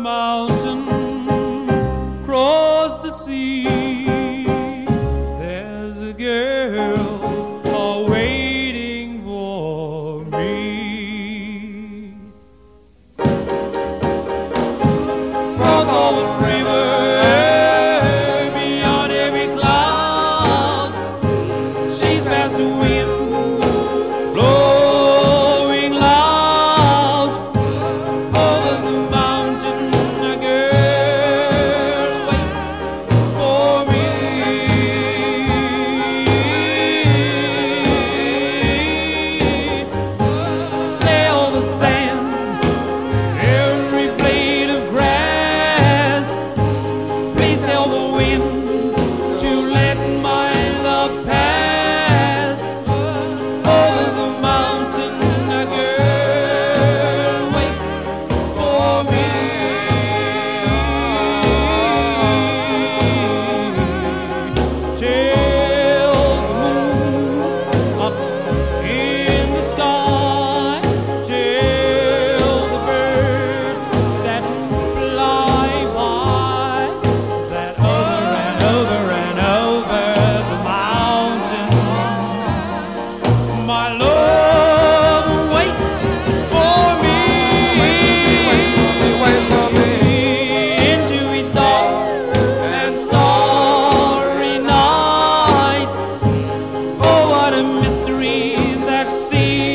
mountain, cross the sea. There's a girl. comigo. that sea.